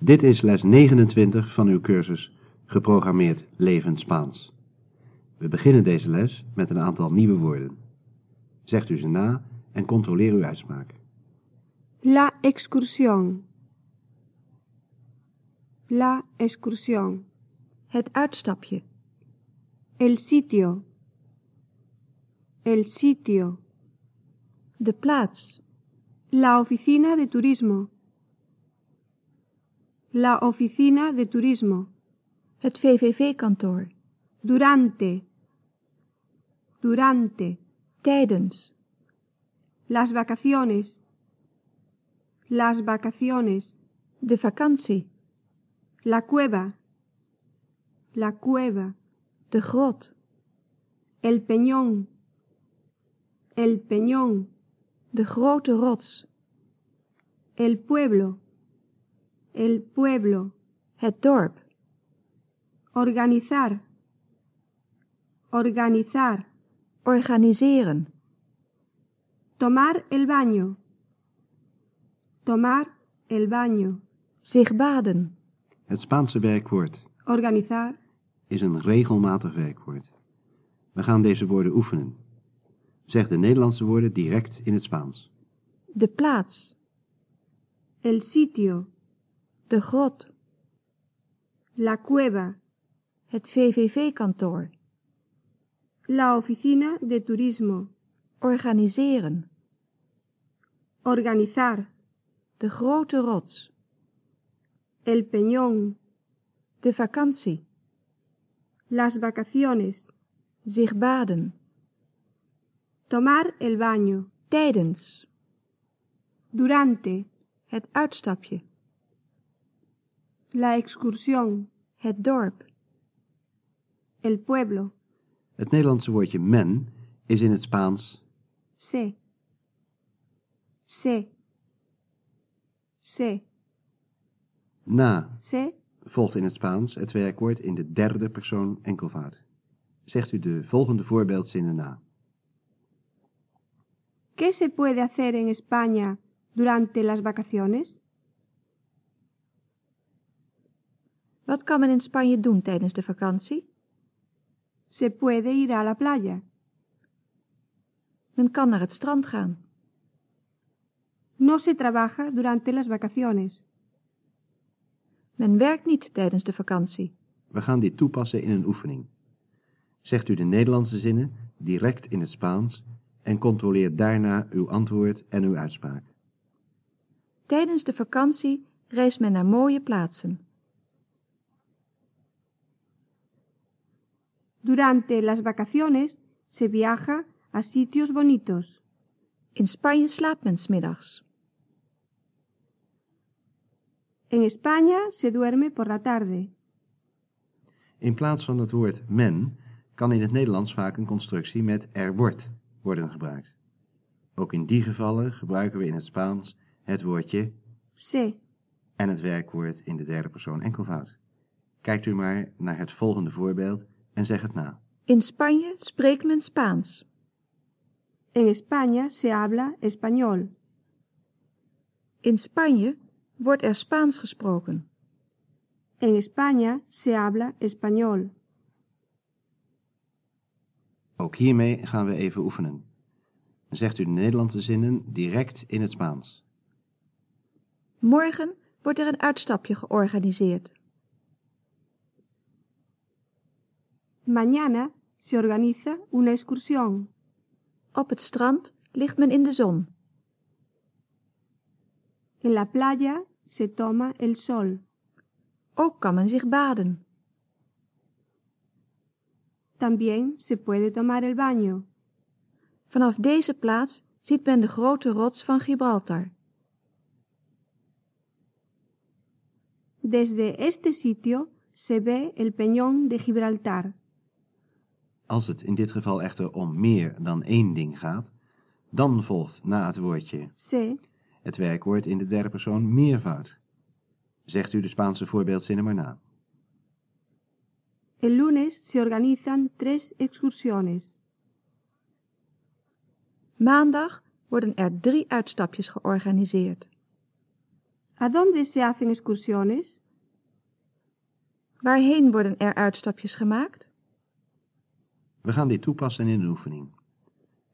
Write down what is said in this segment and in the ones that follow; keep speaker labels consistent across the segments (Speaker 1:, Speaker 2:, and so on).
Speaker 1: Dit is les 29 van uw cursus Geprogrammeerd Levend Spaans. We beginnen deze les met een aantal nieuwe woorden. Zegt u ze na en controleer uw uitspraak.
Speaker 2: La excursión. La excursión.
Speaker 3: Het uitstapje.
Speaker 2: El sitio. El sitio.
Speaker 3: De plaats.
Speaker 2: La oficina de turismo. La oficina de turismo.
Speaker 3: Het VVV-kantoor.
Speaker 2: Durante. Durante.
Speaker 3: Tijdens.
Speaker 2: Las vacaciones. Las vacaciones.
Speaker 3: De vakantie.
Speaker 2: La cueva. La cueva.
Speaker 3: De grot.
Speaker 2: El peñón. El peñón.
Speaker 3: De grote rots.
Speaker 2: El pueblo. El pueblo.
Speaker 3: Het dorp.
Speaker 2: Organizar. Organizar.
Speaker 3: Organiseren.
Speaker 2: Tomar el baño. Tomar el baño.
Speaker 3: Zich baden.
Speaker 1: Het Spaanse werkwoord
Speaker 2: Organizar.
Speaker 1: is een regelmatig werkwoord. We gaan deze woorden oefenen. Zeg de Nederlandse woorden direct in het Spaans.
Speaker 3: De plaats.
Speaker 2: El sitio.
Speaker 3: De grot.
Speaker 2: La cueva.
Speaker 3: Het VVV-kantoor.
Speaker 2: La oficina de turismo.
Speaker 3: Organiseren.
Speaker 2: Organizar.
Speaker 3: De grote rots.
Speaker 2: El peñón.
Speaker 3: De vakantie.
Speaker 2: Las vacaciones.
Speaker 3: Zich baden.
Speaker 2: Tomar el baño.
Speaker 3: Tijdens.
Speaker 2: Durante.
Speaker 3: Het uitstapje.
Speaker 2: La excursión.
Speaker 3: Het dorp.
Speaker 2: El pueblo.
Speaker 1: Het Nederlandse woordje men is in het Spaans
Speaker 2: Se. Se. Se.
Speaker 1: na.
Speaker 2: Se.
Speaker 1: Volgt in het Spaans het werkwoord in de derde persoon enkelvoud. Zegt u de volgende voorbeeldzinnen na.
Speaker 2: ¿Qué se puede hacer en España durante las vacaciones?
Speaker 3: Wat kan men in Spanje doen tijdens de vakantie?
Speaker 2: Se puede ir a la playa.
Speaker 3: Men kan naar het strand gaan.
Speaker 2: No se trabaja durante las vacaciones.
Speaker 3: Men werkt niet tijdens de vakantie.
Speaker 1: We gaan dit toepassen in een oefening. Zegt u de Nederlandse zinnen direct in het Spaans en controleer daarna uw antwoord en uw uitspraak.
Speaker 3: Tijdens de vakantie reist men naar mooie plaatsen.
Speaker 2: Durante las vacaciones se viaja a sitios bonitos.
Speaker 3: In Spanje slaapt men 's middags.
Speaker 2: En España se duerme por la tarde.
Speaker 1: In plaats van het woord men kan in het Nederlands vaak een constructie met er wordt worden gebruikt. Ook in die gevallen gebruiken we in het Spaans het woordje
Speaker 2: Se.
Speaker 1: en het werkwoord in de derde persoon enkelvoud. Kijkt u maar naar het volgende voorbeeld en zeg het na.
Speaker 3: In Spanje spreekt men Spaans.
Speaker 2: En España se habla español.
Speaker 3: In Spanje wordt er Spaans gesproken.
Speaker 2: En España se habla español.
Speaker 1: Ook hiermee gaan we even oefenen. Zegt u de Nederlandse zinnen direct in het Spaans.
Speaker 3: Morgen wordt er een uitstapje georganiseerd.
Speaker 2: Mañana se organiza una excursión.
Speaker 3: Op het strand ligt men in de zon.
Speaker 2: En la playa se toma el sol.
Speaker 3: Ook kan men zich baden.
Speaker 2: También se puede tomar el baño.
Speaker 3: Vanaf deze plaats ziet men de grote rots van Gibraltar.
Speaker 2: Desde este sitio se ve el peñón de Gibraltar.
Speaker 1: Als het in dit geval echter om meer dan één ding gaat, dan volgt na het woordje
Speaker 2: Se.
Speaker 1: het werkwoord in de derde persoon meervoud. Zegt u de Spaanse voorbeeldzinnen maar na.
Speaker 2: El lunes se organizan tres excursiones.
Speaker 3: Maandag worden er drie uitstapjes georganiseerd.
Speaker 2: ¿A dónde se hacen excursiones?
Speaker 3: Waarheen worden er uitstapjes gemaakt?
Speaker 1: We gaan dit toepassen in een oefening.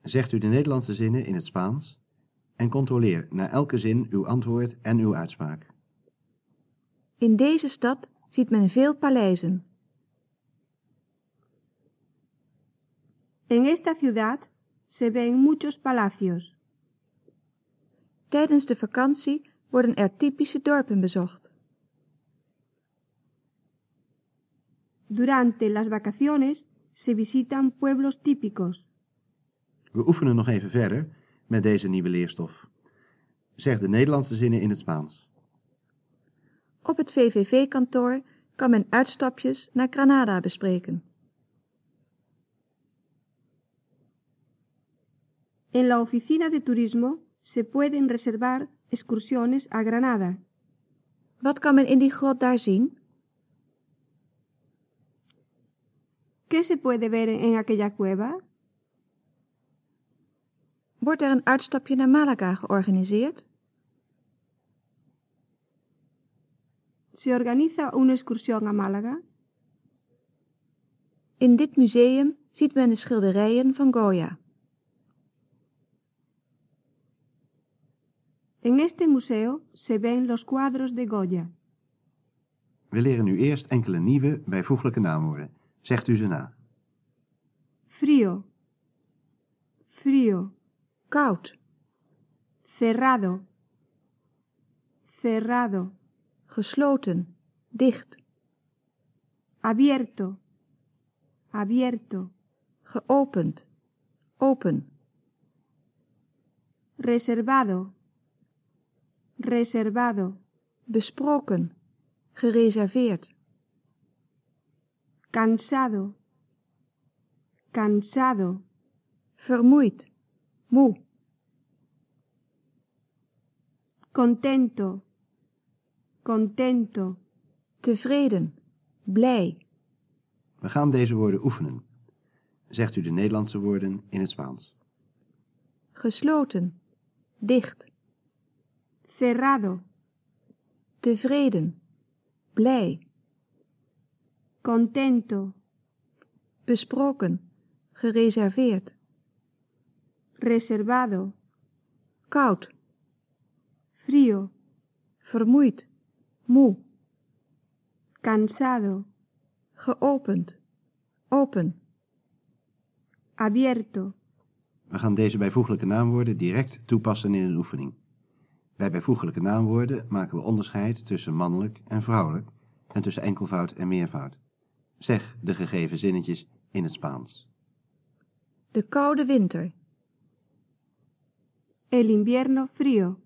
Speaker 1: Zegt u de Nederlandse zinnen in het Spaans en controleer na elke zin uw antwoord en uw uitspraak.
Speaker 3: In deze stad ziet men veel paleizen.
Speaker 2: En esta ciudad se ven muchos palacios.
Speaker 3: Tijdens de vakantie worden er typische dorpen bezocht.
Speaker 2: Durante las vacaciones se visitan pueblos típicos.
Speaker 1: We oefenen nog even verder met deze nieuwe leerstof. Zeg de Nederlandse zinnen in het Spaans.
Speaker 3: Op het VVV-kantoor kan men uitstapjes naar Granada bespreken.
Speaker 2: En la oficina de turismo se pueden reservar excursiones a Granada.
Speaker 3: Wat kan men in die grot daar zien?
Speaker 2: ¿Qué se puede ver en aquella cueva?
Speaker 3: Wordt er een uitstapje naar Malaga georganiseerd?
Speaker 2: ¿Se organiza una excursión a Málaga?
Speaker 3: In dit museum ziet men de schilderijen van Goya.
Speaker 2: En este museo se ven los cuadros de Goya.
Speaker 1: We leren nu eerst enkele nieuwe bijvoeglijke naamwoorden. Zegt u ze na.
Speaker 2: Frío. Frío.
Speaker 3: Koud,
Speaker 2: Cerrado. Cerrado.
Speaker 3: gesloten, dicht,
Speaker 2: Abierto. Abierto.
Speaker 3: geopend, open,
Speaker 2: Reservado. Reservado.
Speaker 3: besproken, gereserveerd,
Speaker 2: Cansado. Cansado.
Speaker 3: vermoeid, moe,
Speaker 2: Contento. Contento.
Speaker 3: tevreden, blij,
Speaker 1: We gaan deze woorden oefenen. Zegt u de Nederlandse woorden in het Spaans.
Speaker 3: gesloten, dicht,
Speaker 2: Cerrado.
Speaker 3: tevreden, blij,
Speaker 2: Contento.
Speaker 3: besproken, gereserveerd,
Speaker 2: Reservado.
Speaker 3: koud,
Speaker 2: Frío.
Speaker 3: vermoeid, moe,
Speaker 2: Cansado.
Speaker 3: geopend, open,
Speaker 2: Abierto.
Speaker 1: We gaan deze bijvoeglijke naamwoorden direct toepassen in een oefening. Bij bijvoeglijke naamwoorden maken we onderscheid tussen mannelijk en vrouwelijk en tussen enkelvoud en meervoud. Zeg de gegeven zinnetjes in het Spaans.
Speaker 3: de koude winter,
Speaker 2: El invierno frío.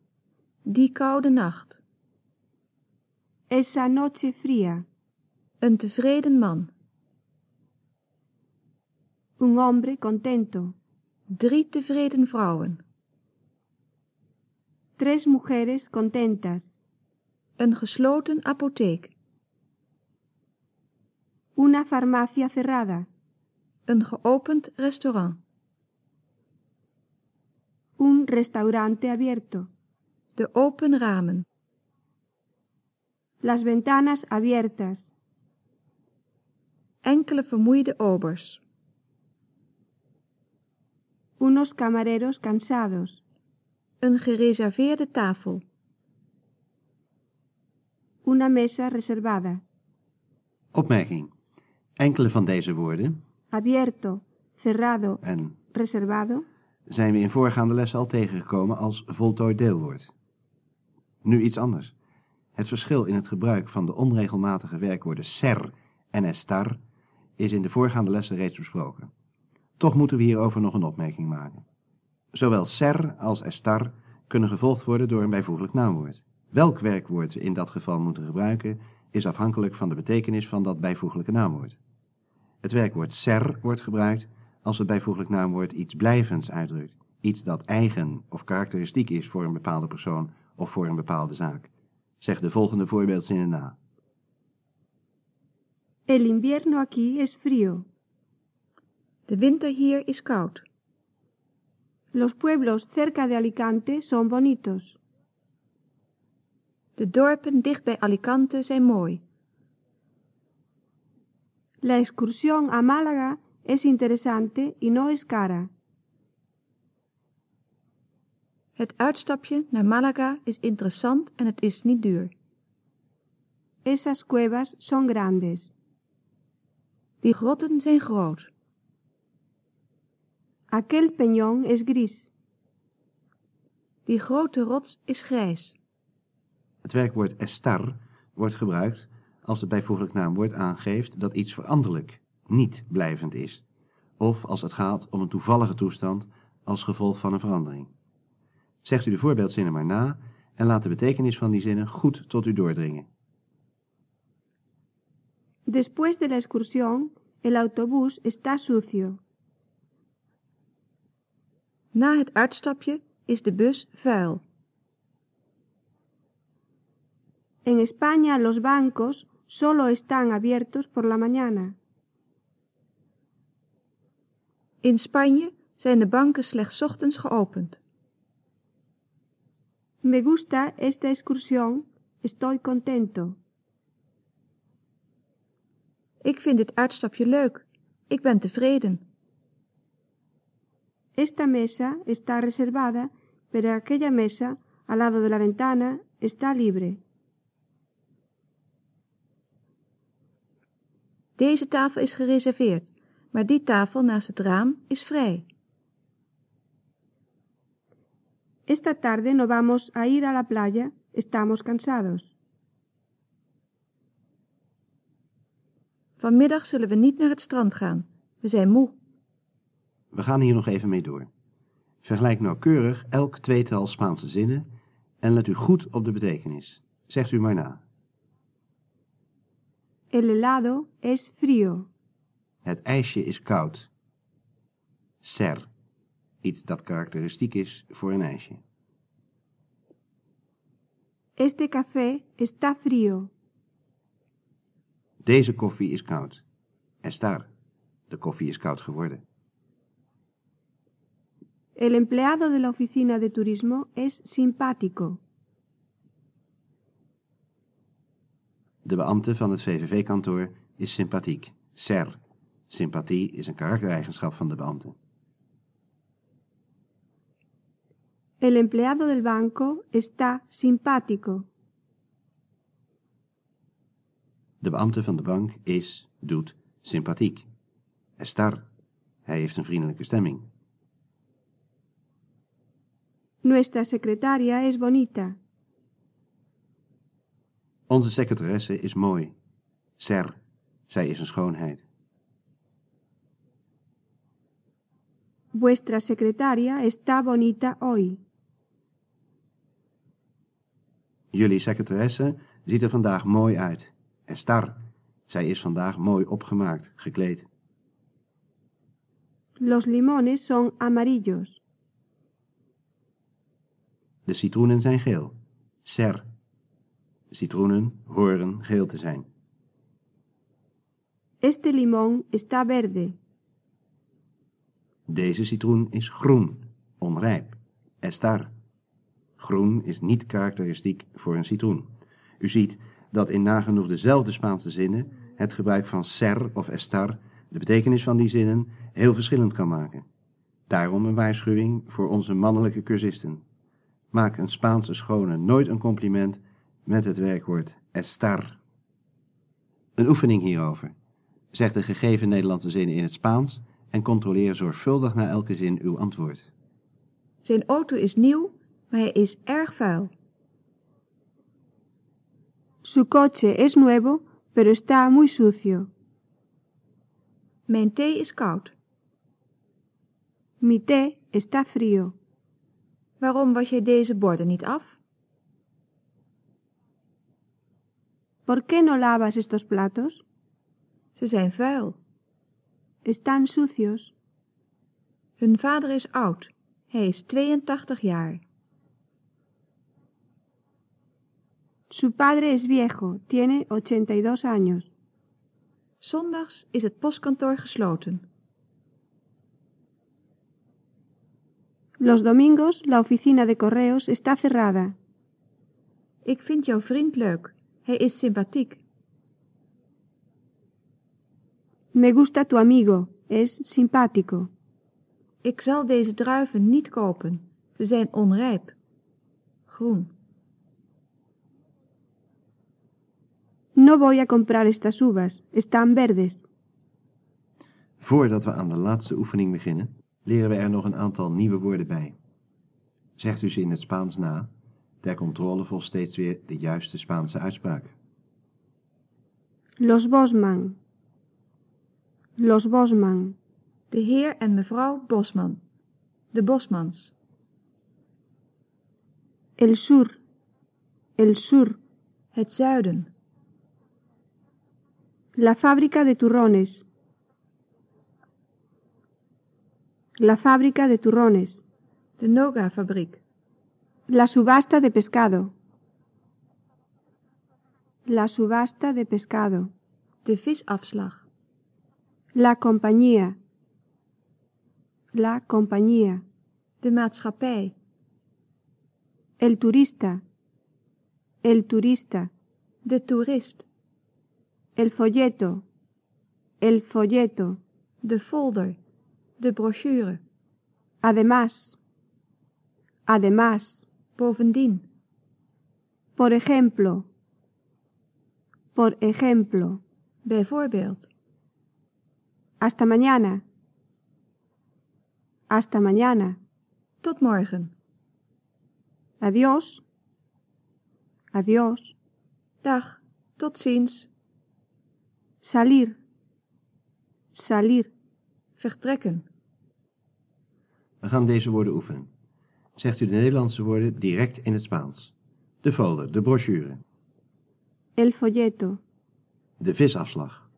Speaker 3: die koude nacht,
Speaker 2: Esa noche fría.
Speaker 3: een tevreden man,
Speaker 2: Un hombre contento.
Speaker 3: drie tevreden vrouwen,
Speaker 2: Tres mujeres contentas.
Speaker 3: een gesloten apotheek,
Speaker 2: Una farmacia cerrada.
Speaker 3: een geopend restaurant,
Speaker 2: Un restaurante abierto.
Speaker 3: de open ramen,
Speaker 2: Las ventanas abiertas.
Speaker 3: enkele vermoeide obers,
Speaker 2: Unos camareros cansados.
Speaker 3: een gereserveerde tafel,
Speaker 2: Una mesa reservada.
Speaker 1: Opmerking. Enkele van deze woorden,
Speaker 2: Abierto. Cerrado.
Speaker 1: en
Speaker 2: Reservado.
Speaker 1: zijn we in voorgaande lessen al tegengekomen als voltooid deelwoord. Nu iets anders. Het verschil in het gebruik van de onregelmatige werkwoorden ser en estar is in de voorgaande lessen reeds besproken. Toch moeten we hierover nog een opmerking maken. Zowel ser als estar kunnen gevolgd worden door een bijvoeglijk naamwoord. Welk werkwoord we in dat geval moeten gebruiken is afhankelijk van de betekenis van dat bijvoeglijke naamwoord. Het werkwoord ser wordt gebruikt als het bijvoeglijk naamwoord iets blijvends uitdrukt, iets dat eigen of karakteristiek is voor een bepaalde persoon of voor een bepaalde zaak. Zeg de volgende voorbeeldzinnen na.
Speaker 2: El invierno aquí es frío.
Speaker 3: de winter hier is koud,
Speaker 2: Los pueblos cerca de Alicante son bonitos.
Speaker 3: De dorpen dicht bij Alicante zijn mooi.
Speaker 2: La excursión a Málaga es interesante y no es cara.
Speaker 3: Het uitstapje naar Malaga is interessant en het is niet duur.
Speaker 2: Esas cuevas son grandes.
Speaker 3: Die grotten zijn groot.
Speaker 2: Aquel peñón es gris.
Speaker 3: Die grote rots is grijs.
Speaker 1: Het werkwoord estar wordt gebruikt als het bijvoeglijk naamwoord aangeeft dat iets veranderlijk, niet blijvend is, of als het gaat om een toevallige toestand als gevolg van een verandering. Zegt u de voorbeeldzinnen maar na en laat de betekenis van die zinnen goed tot u doordringen.
Speaker 2: Después de la excursión, el autobús está sucio.
Speaker 3: Na het uitstapje is de bus vuil.
Speaker 2: En España los bancos solo están abiertos por la mañana.
Speaker 3: In Spanje zijn de banken slechts ochtends geopend.
Speaker 2: Me gusta esta excursión, estoy contento.
Speaker 3: Ik vind dit uitstapje leuk. Ik ben tevreden.
Speaker 2: Esta mesa está reservada, pero aquella mesa al lado de la ventana está libre.
Speaker 3: Deze tafel is gereserveerd, maar die tafel naast het raam is vrij.
Speaker 2: Esta tarde no vamos a ir a la playa, estamos cansados.
Speaker 3: Vanmiddag zullen we niet naar het strand gaan. We zijn moe.
Speaker 1: We gaan hier nog even mee door. Vergelijk nauwkeurig elk tweetal Spaanse zinnen en let u goed op de betekenis. Zegt u maar na.
Speaker 2: El helado es frío.
Speaker 1: Het ijsje is koud. Ser. Iets dat karakteristiek is voor een ijsje.
Speaker 2: Este café está frío.
Speaker 1: Deze koffie is koud. Estar. De koffie is koud geworden.
Speaker 2: El empleado de la oficina de turismo es simpático.
Speaker 1: De beambte van het VVV-kantoor is sympathiek. Ser. Sympathie is een karaktereigenschap van de beambte.
Speaker 2: El empleado del banco está simpático.
Speaker 1: De beambte van de bank is, doet, sympathiek. Estar. Hij heeft een vriendelijke stemming.
Speaker 2: Nuestra secretaria es bonita.
Speaker 1: Onze secretaresse is mooi. Ser. Zij is een schoonheid.
Speaker 2: Vuestra secretaria está bonita hoy.
Speaker 1: Jullie secretaresse ziet er vandaag mooi uit. Estar. Zij is vandaag mooi opgemaakt, gekleed.
Speaker 2: Los limones son amarillos.
Speaker 1: De citroenen zijn geel. Ser. Citroenen horen geel te zijn.
Speaker 2: Este limón está verde.
Speaker 1: Deze citroen is groen, onrijp. Estar. Groen is niet karakteristiek voor een citroen. U ziet dat in nagenoeg dezelfde Spaanse zinnen het gebruik van ser of estar de betekenis van die zinnen heel verschillend kan maken. Daarom een waarschuwing voor onze mannelijke cursisten. Maak een Spaanse schone nooit een compliment met het werkwoord estar. Een oefening hierover. Zeg de gegeven Nederlandse zinnen in het Spaans en controleer zorgvuldig na elke zin uw antwoord.
Speaker 3: Zijn auto is nieuw, maar hij is erg vuil.
Speaker 2: Su coche es nuevo, pero está muy sucio.
Speaker 3: Mijn thee is koud.
Speaker 2: Mi té está frío.
Speaker 3: Waarom was jij deze borden niet af?
Speaker 2: ¿Por qué no lavas estos platos?
Speaker 3: Ze zijn vuil.
Speaker 2: Están sucios.
Speaker 3: Hun vader is oud. Hij is 82 jaar.
Speaker 2: Su padre es viejo, tiene 82 años.
Speaker 3: Zondags is het postkantoor gesloten.
Speaker 2: Los domingos la oficina de correos está cerrada.
Speaker 3: Ik vind jouw vriend leuk. Hij is sympathiek.
Speaker 2: Me gusta tu amigo. Es simpático.
Speaker 3: Ik zal deze druiven niet kopen. Ze zijn onrijp. Groen.
Speaker 2: No voy a comprar estas uvas. Están verdes.
Speaker 1: Voordat we aan de laatste oefening beginnen, leren we er nog een aantal nieuwe woorden bij. Zegt u ze in het Spaans na, ter controle volgt steeds weer de juiste Spaanse uitspraak.
Speaker 2: Los Bosman. Los Bosman.
Speaker 3: De heer en mevrouw Bosman. De Bosmans.
Speaker 2: El sur. El sur.
Speaker 3: Het zuiden.
Speaker 2: La fábrica de turrones. La fábrica de turrones.
Speaker 3: De Noga-fabriek.
Speaker 2: La subasta de pescado. La subasta de pescado.
Speaker 3: De visafslag.
Speaker 2: La compañía. La compañía.
Speaker 3: De maatschappij.
Speaker 2: El turista. El turista.
Speaker 3: De toerist.
Speaker 2: El folleto. El folleto.
Speaker 3: De folder. De brochure.
Speaker 2: Además. Además.
Speaker 3: Bovendien.
Speaker 2: Por ejemplo. Por ejemplo.
Speaker 3: Bijvoorbeeld.
Speaker 2: Hasta mañana. Hasta mañana.
Speaker 3: Tot morgen.
Speaker 2: Adiós. Adiós.
Speaker 3: Dag. Tot ziens.
Speaker 2: Salir. Salir.
Speaker 3: Vertrekken.
Speaker 1: We gaan deze woorden oefenen. Zegt u de Nederlandse woorden direct in het Spaans. De folder, de brochure,
Speaker 2: El folleto.
Speaker 1: de visafslag.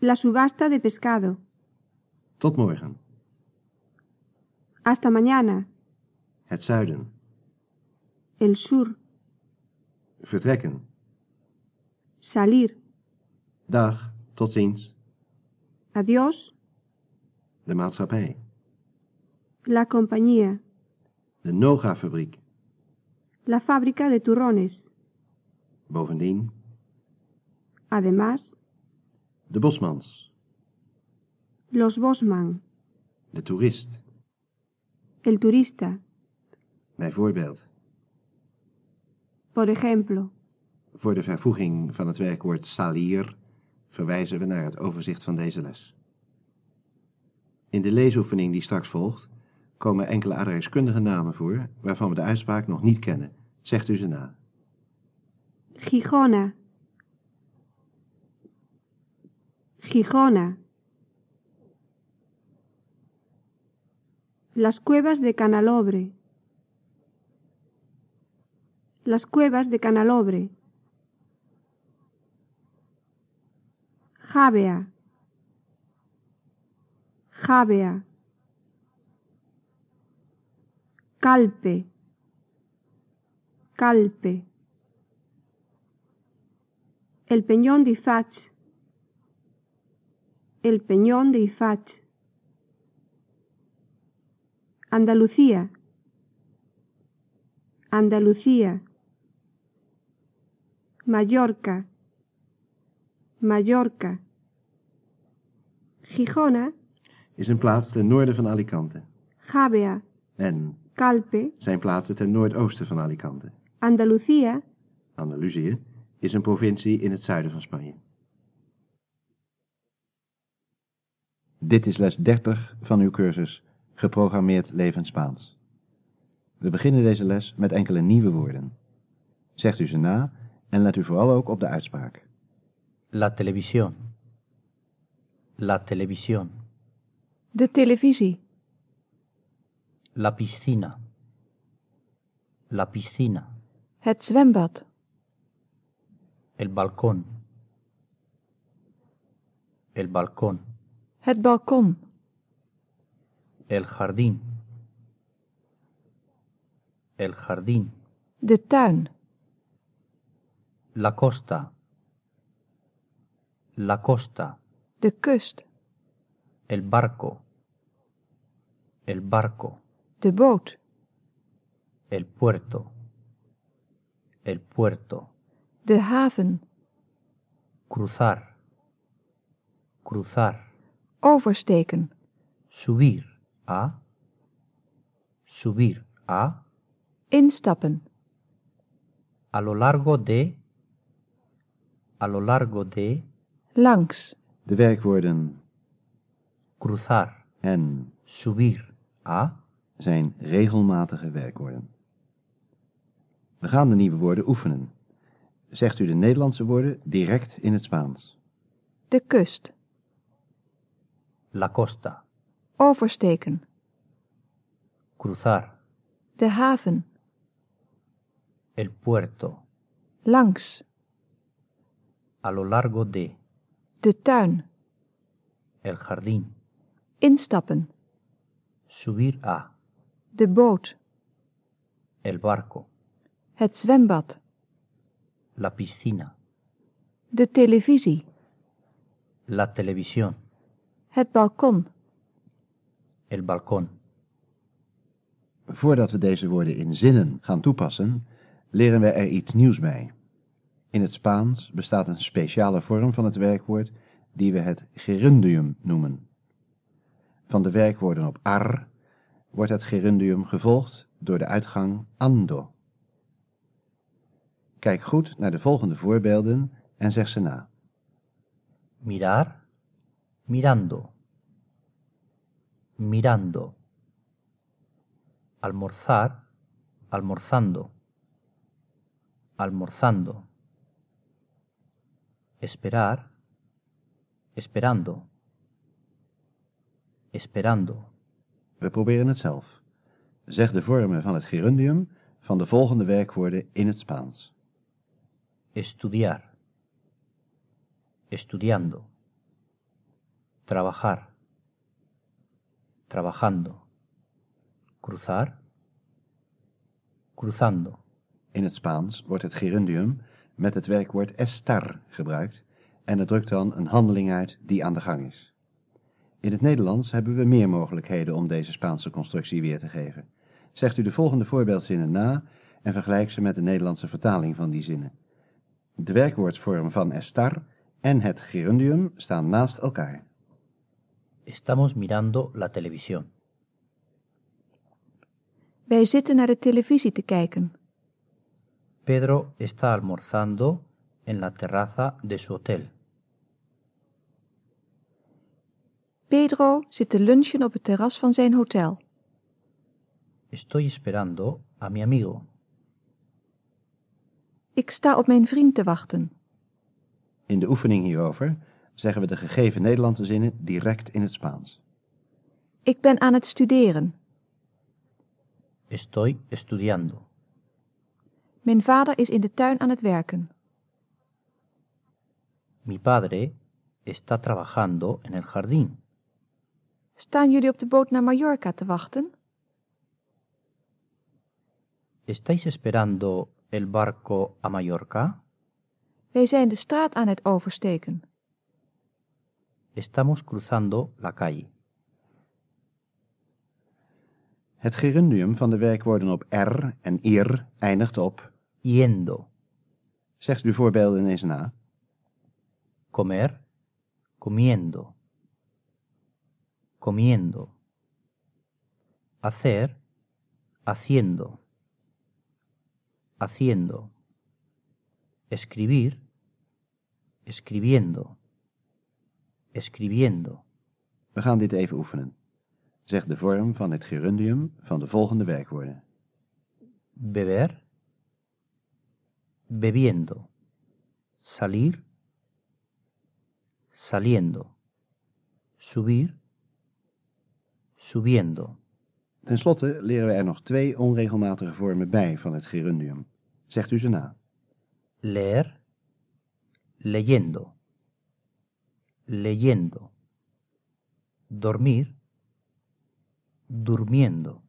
Speaker 2: La subasta de pescado.
Speaker 1: Tot morgen.
Speaker 2: Hasta mañana.
Speaker 1: Het zuiden.
Speaker 2: El sur.
Speaker 1: Vertrekken.
Speaker 2: Salir.
Speaker 1: Dag. Tot ziens.
Speaker 2: Adiós.
Speaker 1: De maatschappij.
Speaker 2: La compañía.
Speaker 1: De Noga-fabriek.
Speaker 2: La fábrica de turrones.
Speaker 1: Bovendien.
Speaker 2: Además.
Speaker 1: De Bosmans.
Speaker 2: Los Bosman.
Speaker 1: De toerist.
Speaker 2: El turista.
Speaker 1: Bijvoorbeeld.
Speaker 2: Por ejemplo.
Speaker 1: Voor de vervoeging van het werkwoord salir verwijzen we naar het overzicht van deze les. In de leesoefening die straks volgt komen enkele adreskundige namen voor waarvan we de uitspraak nog niet kennen. Zegt u ze na.
Speaker 2: Gijona. Gijona. Las cuevas de Canalobre. Las cuevas de Canalobre. Javea. Javea. Calpe. Calpe. El peñón de Ifach. El peñón de Ifach. Andalucía. Andalucía. Mallorca. Mallorca. Gijona,
Speaker 1: Is een plaats ten noorden van Alicante.
Speaker 2: Javea,
Speaker 1: En
Speaker 2: Calpe,
Speaker 1: zijn plaatsen ten noordoosten van Alicante.
Speaker 2: Andalucía,
Speaker 1: Andalusië is een provincie in het zuiden van Spanje. Dit is les 30 van uw cursus Geprogrammeerd Levend Spaans. We beginnen deze les met enkele nieuwe woorden. Zegt u ze na en let u vooral ook op de uitspraak.
Speaker 4: La televisión. La televisión.
Speaker 3: De televisie.
Speaker 4: La piscina. La piscina.
Speaker 3: Het zwembad.
Speaker 4: El balcón. El balcón.
Speaker 3: Het balkon.
Speaker 4: El jardín. El jardín.
Speaker 3: De tuin.
Speaker 4: La costa. La costa.
Speaker 3: De kust.
Speaker 4: El barco. El barco.
Speaker 3: De boot.
Speaker 4: El puerto. el puerto,
Speaker 3: de haven,
Speaker 4: cruzar, cruzar,
Speaker 3: oversteken,
Speaker 4: subir a, subir a,
Speaker 3: instappen,
Speaker 4: a lo largo de, a lo largo de,
Speaker 3: langs,
Speaker 1: De werkwoorden.
Speaker 4: Cruzar,
Speaker 1: en.
Speaker 4: Subir a,
Speaker 1: zijn regelmatige werkwoorden. We gaan de nieuwe woorden oefenen. Zegt u de Nederlandse woorden direct in het Spaans.
Speaker 3: de kust,
Speaker 4: la costa,
Speaker 3: oversteken,
Speaker 4: cruzar,
Speaker 3: de haven,
Speaker 4: el puerto,
Speaker 3: langs,
Speaker 4: a lo largo de,
Speaker 3: de tuin,
Speaker 4: el jardín,
Speaker 3: instappen,
Speaker 4: subir a,
Speaker 3: de boot,
Speaker 4: el barco,
Speaker 3: het zwembad,
Speaker 4: la piscina,
Speaker 3: de televisie,
Speaker 4: la televisión,
Speaker 3: het balkon,
Speaker 4: el balcón.
Speaker 1: Voordat we deze woorden in zinnen gaan toepassen, leren we er iets nieuws bij. In het Spaans bestaat een speciale vorm van het werkwoord die we het gerundium noemen. Van de werkwoorden op ar wordt het gerundium gevolgd door de uitgang ando. Kijk goed naar de volgende voorbeelden en zeg ze na.
Speaker 4: Mirar, mirando, mirando. Almorzar, almorzando, almorzando. Esperar, esperando, esperando.
Speaker 1: We proberen het zelf. Zeg de vormen van het gerundium van de volgende werkwoorden in het Spaans.
Speaker 4: Estudiar, estudiando. Trabajar, trabajando. Cruzar, cruzando.
Speaker 1: In het Spaans wordt het gerundium met het werkwoord estar gebruikt en het drukt dan een handeling uit die aan de gang is. In het Nederlands hebben we meer mogelijkheden om deze Spaanse constructie weer te geven. Zegt u de volgende voorbeeldzinnen na en vergelijk ze met de Nederlandse vertaling van die zinnen. De werkwoordsvorm van estar en het gerundium staan naast elkaar.
Speaker 4: Estamos mirando la televisión.
Speaker 3: wij zitten naar de televisie te kijken,
Speaker 4: Pedro está almorzando en la terraza de su hotel.
Speaker 3: Pedro zit te lunchen op het terras van zijn hotel.
Speaker 4: Estoy esperando a mi amigo.
Speaker 3: Ik sta op mijn vriend te wachten.
Speaker 1: In de oefening hierover zeggen we de gegeven Nederlandse zinnen direct in het Spaans.
Speaker 3: Ik ben aan het studeren.
Speaker 4: Estoy estudiando.
Speaker 3: Mijn vader is in de tuin aan het werken.
Speaker 4: Mi padre está trabajando en el jardín.
Speaker 3: Staan jullie op de boot naar Mallorca te wachten?
Speaker 4: ¿Estáis esperando el barco a Mallorca?
Speaker 3: Wij zijn de straat aan het oversteken.
Speaker 4: Estamos cruzando la calle.
Speaker 1: Het gerundium van de werkwoorden op er en ir eindigt op.
Speaker 4: Yendo.
Speaker 1: Zegt u voorbeelden eens na.
Speaker 4: Comer, comiendo. Comiendo. Hacer, haciendo. Haciendo. Escribir, escribiendo. Escribiendo.
Speaker 1: We gaan dit even oefenen. Zeg de vorm van het gerundium van de volgende werkwoorden.
Speaker 4: Beber, bebiendo. Salir, saliendo. Subir, subiendo.
Speaker 1: Ten slotte leren we er nog twee onregelmatige vormen bij van het gerundium. Zegt u ze na.
Speaker 4: Leer, leyendo. Leyendo. Dormir, durmiendo.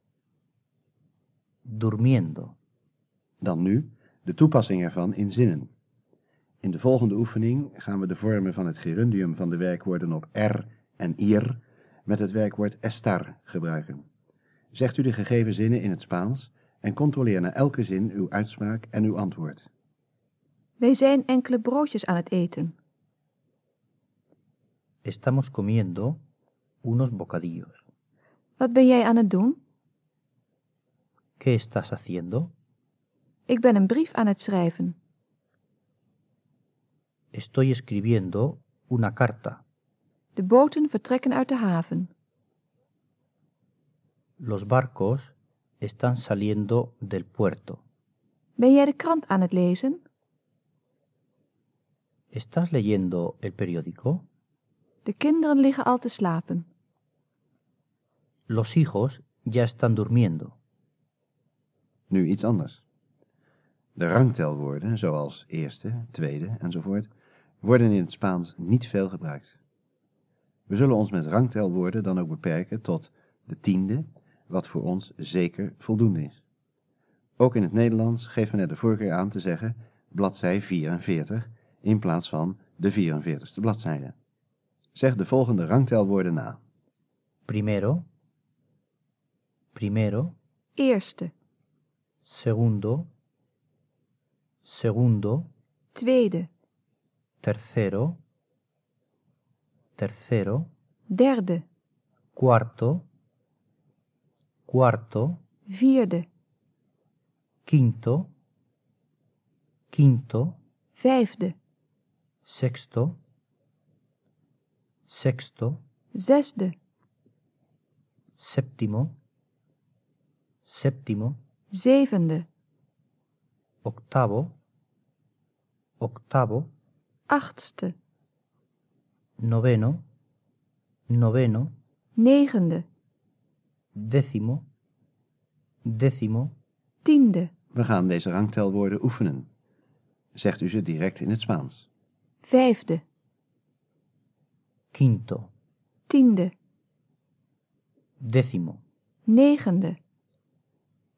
Speaker 4: Durmiendo.
Speaker 1: Dan nu de toepassing ervan in zinnen. In de volgende oefening gaan we de vormen van het gerundium van de werkwoorden op er en ir met het werkwoord estar gebruiken. Zegt u de gegeven zinnen in het Spaans en controleer na elke zin uw uitspraak en uw antwoord.
Speaker 3: Wij zijn enkele broodjes aan het eten.
Speaker 4: Estamos comiendo unos bocadillos.
Speaker 3: Wat ben jij aan het doen?
Speaker 4: ¿Qué estás haciendo?
Speaker 3: Ik ben een brief aan het schrijven.
Speaker 4: Estoy escribiendo una carta.
Speaker 3: De boten vertrekken uit de haven.
Speaker 4: Los barcos están saliendo del puerto.
Speaker 3: Ben jij de krant aan het lezen?
Speaker 4: ¿Estás leyendo el periódico?
Speaker 3: De kinderen liggen al te slapen.
Speaker 4: Los hijos ya están durmiendo.
Speaker 1: Nu iets anders. De rangtelwoorden, zoals eerste, tweede enzovoort, worden in het Spaans niet veel gebruikt. We zullen ons met rangtelwoorden dan ook beperken tot de tiende, wat voor ons zeker voldoende is. Ook in het Nederlands geeft men er de voorkeur aan te zeggen bladzij 44 in plaats van de 44ste bladzijde. Zeg de volgende rangtelwoorden na.
Speaker 4: Primero, primero,
Speaker 3: Eerste,
Speaker 4: segundo, segundo,
Speaker 3: tweede,
Speaker 4: tercero, tercero,
Speaker 3: derde,
Speaker 4: cuarto, cuarto,
Speaker 3: vierde,
Speaker 4: quinto, quinto,
Speaker 3: vijfde,
Speaker 4: sexto, sexto,
Speaker 3: zesde,
Speaker 4: séptimo, séptimo,
Speaker 3: zevende,
Speaker 4: octavo, octavo,
Speaker 3: achtste,
Speaker 4: noveno, noveno,
Speaker 3: negende,
Speaker 4: décimo, décimo,
Speaker 3: tiende,
Speaker 1: We gaan deze rangtelwoorden oefenen. Zegt u ze direct in het Spaans.
Speaker 3: vijfde,
Speaker 4: quinto,
Speaker 3: tiende,
Speaker 4: décimo,
Speaker 3: negende,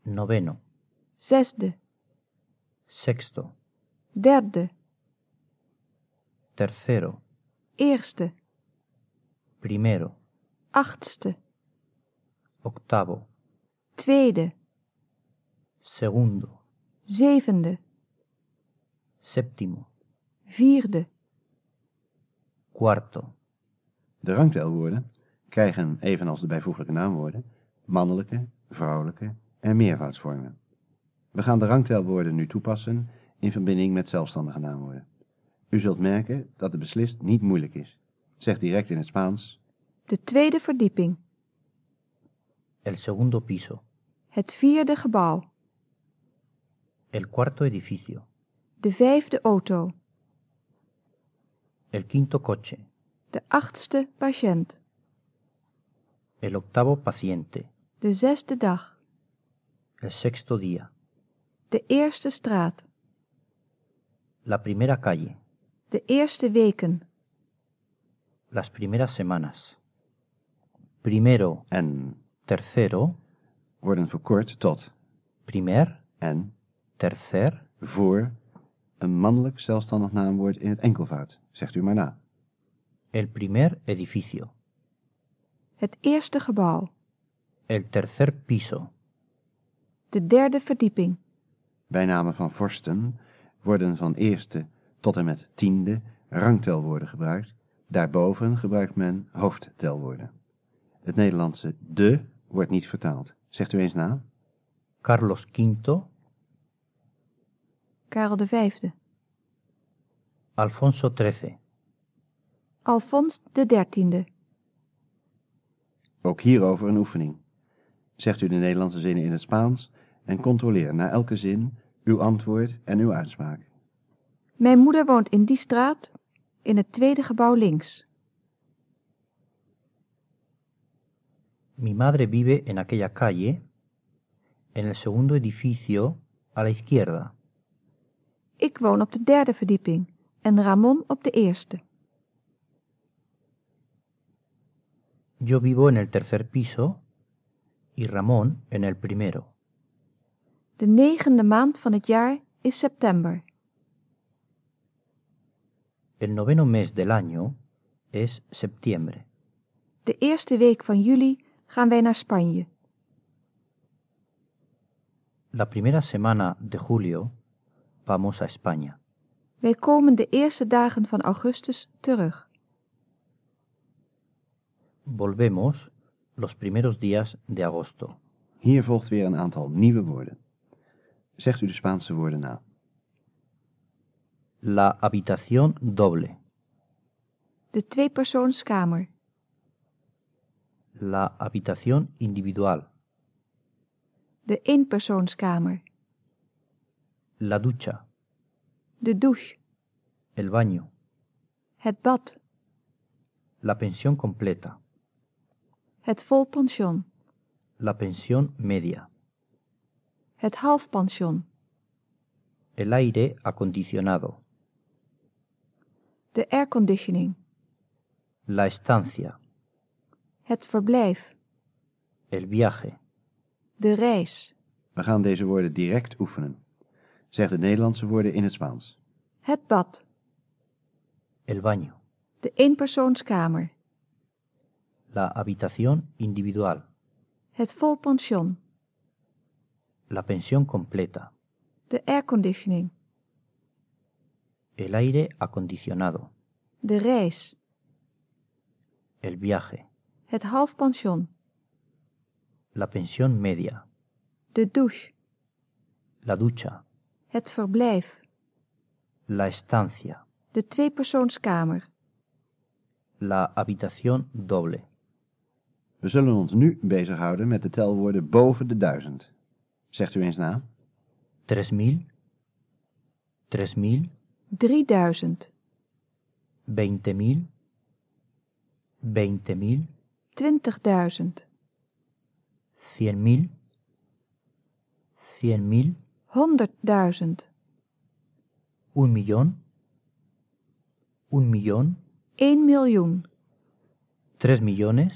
Speaker 4: noveno,
Speaker 3: zesde,
Speaker 4: sexto,
Speaker 3: derde,
Speaker 4: tercero,
Speaker 3: eerste,
Speaker 4: primero,
Speaker 3: achtste,
Speaker 4: octavo,
Speaker 3: tweede,
Speaker 4: segundo,
Speaker 3: zevende,
Speaker 4: séptimo,
Speaker 3: vierde,
Speaker 4: cuarto,
Speaker 1: De rangtelwoorden krijgen, evenals de bijvoeglijke naamwoorden, mannelijke, vrouwelijke en meervoudsvormen. We gaan de rangtelwoorden nu toepassen in verbinding met zelfstandige naamwoorden. U zult merken dat het beslist niet moeilijk is. Zeg direct in het Spaans,
Speaker 3: de tweede verdieping,
Speaker 4: el segundo piso,
Speaker 3: het vierde gebouw,
Speaker 4: el cuarto edificio,
Speaker 3: de vijfde auto,
Speaker 4: el quinto coche,
Speaker 3: de achtste patiënt,
Speaker 4: el octavo paciente,
Speaker 3: de zesde dag,
Speaker 4: el sexto día,
Speaker 3: de eerste straat,
Speaker 4: la primera calle,
Speaker 3: de eerste weken,
Speaker 4: las primeras semanas. Primero,
Speaker 1: en
Speaker 4: tercero,
Speaker 1: worden verkort tot
Speaker 4: primer,
Speaker 1: en
Speaker 4: tercer,
Speaker 1: voor een mannelijk zelfstandig naamwoord in het enkelvoud. Zegt u maar na.
Speaker 4: el primer edificio,
Speaker 3: het eerste gebouw,
Speaker 4: el tercer piso,
Speaker 3: de derde verdieping,
Speaker 1: Bijnamen van vorsten worden van eerste tot en met tiende rangtelwoorden gebruikt. Daarboven gebruikt men hoofdtelwoorden. Het Nederlandse de wordt niet vertaald. Zegt u eens na.
Speaker 4: Carlos V,
Speaker 3: Karel de vijfde,
Speaker 4: Alfonso XIII,
Speaker 3: Alfons de dertiende,
Speaker 1: Ook hierover een oefening. Zegt u de Nederlandse zinnen in het Spaans en controleer na elke zin uw antwoord en uw uitspraak.
Speaker 3: Mijn moeder woont in die straat, in het tweede gebouw links.
Speaker 4: Mi madre vive en aquella calle, en el segundo edificio a la izquierda.
Speaker 3: Ik woon op de derde verdieping en Ramon op de eerste.
Speaker 4: Yo vivo en el tercer piso y Ramón en el primero.
Speaker 3: De negende maand van het jaar is september.
Speaker 4: El noveno mes del año es septiembre.
Speaker 3: De eerste week van juli gaan wij naar Spanje.
Speaker 4: La primera semana de julio vamos a España.
Speaker 3: Wij komen de eerste dagen van augustus terug.
Speaker 4: Volvemos los primeros días de agosto.
Speaker 1: Hier volgt weer een aantal nieuwe woorden. Zegt u de Spaanse woorden na.
Speaker 4: La habitación doble.
Speaker 3: De tweepersoonskamer.
Speaker 4: La habitación individual.
Speaker 3: De eenpersoonskamer.
Speaker 4: La ducha.
Speaker 3: De douche.
Speaker 4: El baño.
Speaker 3: Het bad.
Speaker 4: La pensión completa.
Speaker 3: Het volpension.
Speaker 4: La pensión media.
Speaker 3: Het halfpension.
Speaker 4: El aire acondicionado.
Speaker 3: De airconditioning.
Speaker 4: La estancia.
Speaker 3: Het verblijf.
Speaker 4: El viaje.
Speaker 3: De reis.
Speaker 1: We gaan deze woorden direct oefenen. Zeg de Nederlandse woorden in het Spaans.
Speaker 3: Het bad.
Speaker 4: El baño.
Speaker 3: De eenpersoonskamer.
Speaker 4: La habitación individual.
Speaker 3: Het volpension.
Speaker 4: La pensión completa.
Speaker 3: De airconditioning.
Speaker 4: El aire acondicionado.
Speaker 3: De reis.
Speaker 4: El viaje.
Speaker 3: Het halfpension.
Speaker 4: La pensión media.
Speaker 3: De douche.
Speaker 4: La ducha.
Speaker 3: Het verblijf.
Speaker 4: La estancia.
Speaker 3: De tweepersoonskamer.
Speaker 4: La habitación doble.
Speaker 1: We zullen ons nu bezighouden met de telwoorden boven de duizend. Zegt u eens na.
Speaker 3: 3000,
Speaker 4: 3000, 3000
Speaker 3: 20000
Speaker 4: 20.000.
Speaker 3: 100.000
Speaker 4: 1 miljoen 1 miljoen
Speaker 3: 1 miljoen.
Speaker 4: 3 miljoenes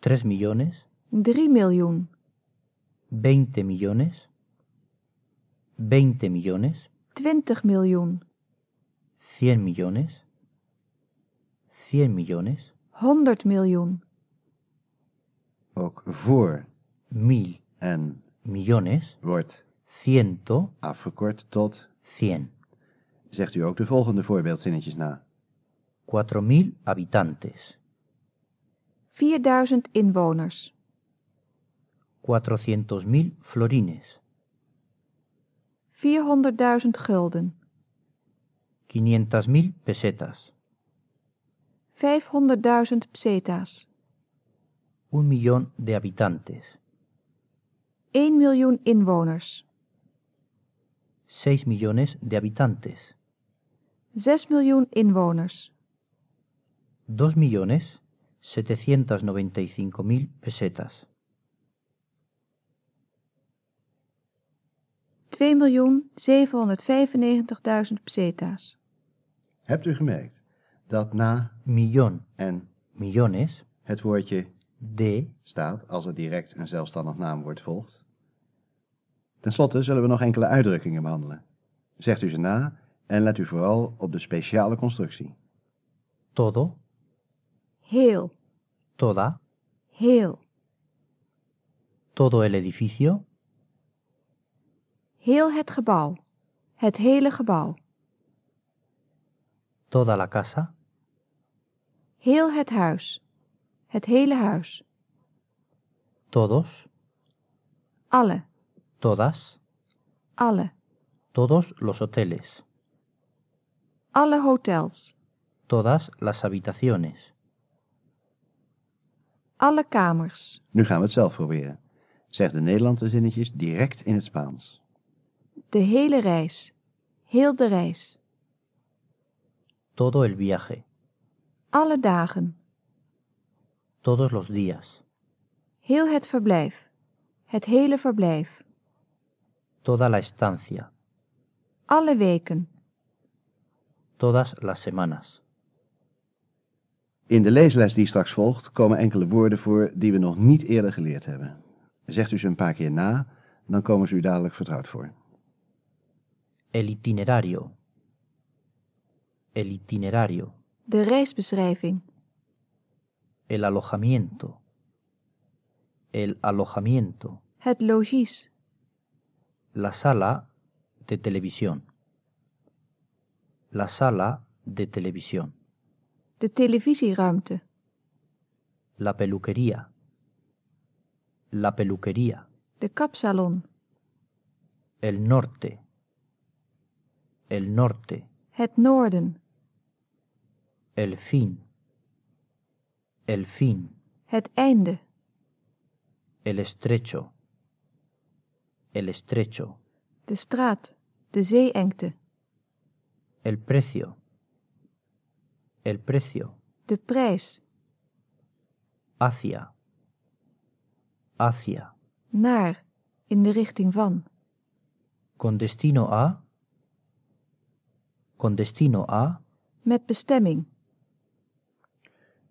Speaker 4: 3 miljoenes
Speaker 3: 3 miljoen.
Speaker 4: 20 miljoenes 20 miljoen.
Speaker 3: 20 miljoen.
Speaker 4: Cien millones. Cien millones.
Speaker 3: 100 miljoen.
Speaker 1: Ook voor
Speaker 4: Mil
Speaker 1: en
Speaker 4: millones.
Speaker 1: wordt
Speaker 4: Ciento.
Speaker 1: afgekort tot.
Speaker 4: Cien.
Speaker 1: Zegt u ook de volgende voorbeeldzinnetjes na.
Speaker 4: Cuatro mil habitantes.
Speaker 3: 4000 inwoners.
Speaker 4: Cuatrocientos mil florines.
Speaker 3: 400.000 gulden.
Speaker 4: Quinientas mil pesetas.
Speaker 3: 500.000 pesetas.
Speaker 4: Un millón de habitantes.
Speaker 3: 1 miljoen inwoners.
Speaker 4: Seis millones de habitantes.
Speaker 3: 6 miljoen inwoners.
Speaker 4: Dos millones setecientas noventa y cinco mil pesetas.
Speaker 3: 2 miljoen 795.000 pesetas.
Speaker 1: Hebt u gemerkt dat na
Speaker 4: Millón.
Speaker 1: en
Speaker 4: Millones
Speaker 1: het woordje
Speaker 4: de
Speaker 1: staat als er direct een zelfstandig naamwoord volgt? Ten slotte zullen we nog enkele uitdrukkingen behandelen. Zegt u ze na en let u vooral op de speciale constructie.
Speaker 4: todo,
Speaker 3: Heel,
Speaker 4: toda,
Speaker 3: heel.
Speaker 4: todo el edificio,
Speaker 3: Heel het gebouw. Het hele gebouw.
Speaker 4: toda la casa,
Speaker 3: Heel het huis. Het hele huis.
Speaker 4: todos,
Speaker 3: Alle.
Speaker 4: todas,
Speaker 3: Alle.
Speaker 4: todos los hoteles,
Speaker 3: Alle hotels.
Speaker 4: todas las habitaciones,
Speaker 3: Alle kamers.
Speaker 1: Nu gaan we het zelf proberen. Zeg de Nederlandse zinnetjes direct in het Spaans.
Speaker 3: De hele reis. Heel de reis.
Speaker 4: todo el viaje,
Speaker 3: Alle dagen.
Speaker 4: todos los días,
Speaker 3: Heel het verblijf. Het hele verblijf.
Speaker 4: toda la estancia,
Speaker 3: Alle weken.
Speaker 4: todas las semanas.
Speaker 1: In de leesles die straks volgt komen enkele woorden voor die we nog niet eerder geleerd hebben. Zegt u ze een paar keer na, dan komen ze u dadelijk vertrouwd voor.
Speaker 4: El itinerario, el itinerario,
Speaker 3: De reisbeschrijving.
Speaker 4: el alojamiento, el alojamiento,
Speaker 3: Het logies.
Speaker 4: La sala de televisión. La sala de televisión.
Speaker 3: De televisieruimte.
Speaker 4: La peluquería. La peluquería.
Speaker 3: De kapsalon.
Speaker 4: El norte. El norte.
Speaker 3: Het noorden.
Speaker 4: El fin. El fin.
Speaker 3: Het einde.
Speaker 4: El estrecho. El estrecho.
Speaker 3: De straat. De zeeengte.
Speaker 4: El precio. El precio.
Speaker 3: De prijs.
Speaker 4: Hacia. Hacia.
Speaker 3: Naar. In de richting van.
Speaker 4: Con destino a. Con destino a.
Speaker 3: Met bestemming.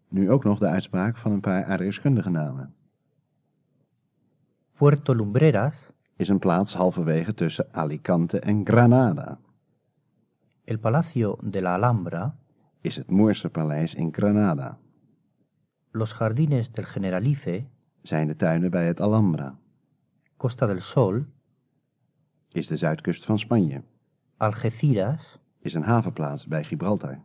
Speaker 1: Nu ook nog de uitspraak van een paar adreskundige namen.
Speaker 4: Puerto Lumbreras.
Speaker 1: Is een plaats halverwege tussen Alicante en Granada.
Speaker 4: El Palacio de la Alhambra.
Speaker 1: Is het Moorse paleis in Granada.
Speaker 4: Los Jardines del Generalife.
Speaker 1: Zijn de tuinen bij het Alhambra.
Speaker 4: Costa del Sol.
Speaker 1: Is de zuidkust van Spanje.
Speaker 4: Algeciras.
Speaker 1: Is een havenplaats bij Gibraltar.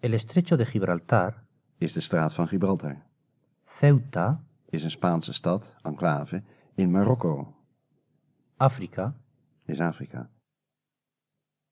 Speaker 4: El Estrecho de Gibraltar.
Speaker 1: Is de straat van Gibraltar.
Speaker 4: Ceuta.
Speaker 1: Is een Spaanse stad, enclave, in Marokko.
Speaker 4: África.
Speaker 1: Is Afrika.